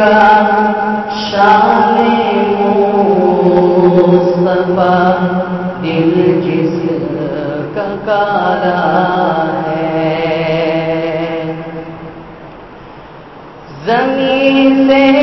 گا مصطفیٰ دل جس کا کالا ہے۔ زمین سے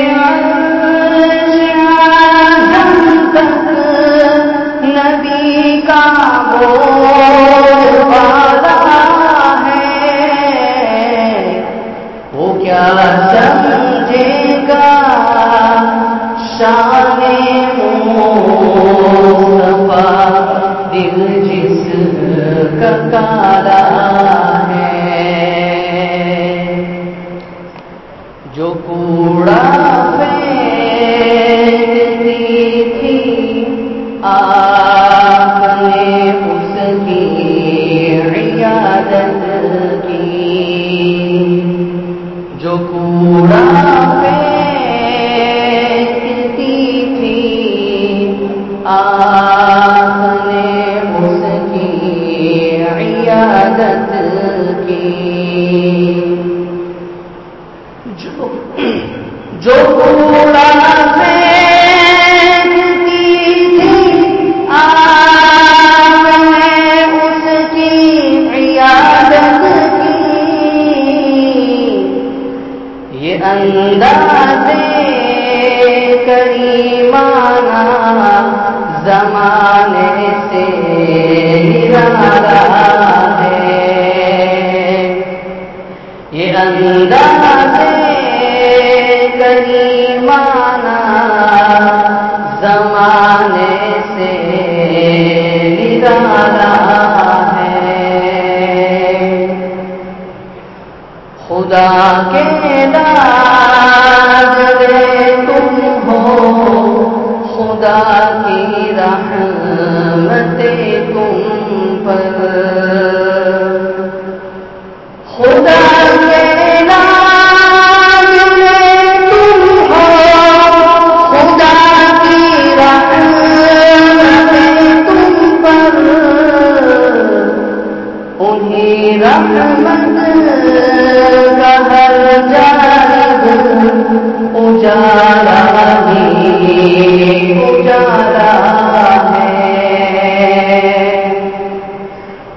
کالا ہے۔ جو کوڑا پھینکتی تھی آپ نے اس کی عیادت کی۔ جو کوڑا کی۔ یہ انداز کریمانہ زمانے سے نرالا۔ زمانے سے نرالا ہے۔ خدا کے داد تم ہو خدا کی رحمت تم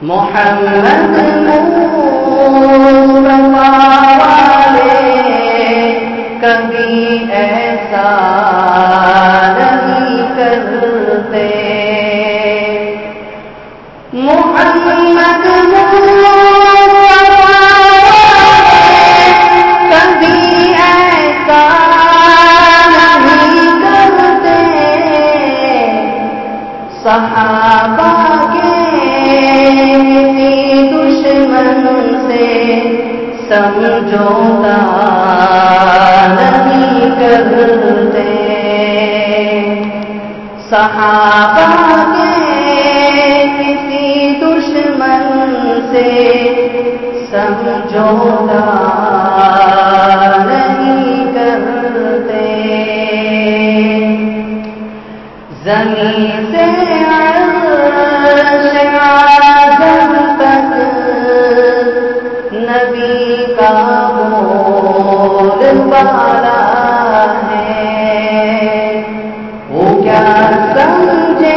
محمد کبھی ایسا نہیں کرتے محمد کبھی ایسا نہیں کرتے صحابہ کے دشمن سے سمجھوتا نہیں کرتے۔ صحابہ کے کسی دشمن سے سمجھوتا زمین سے تک نبی کا بول ہے وہ کیا سمجھے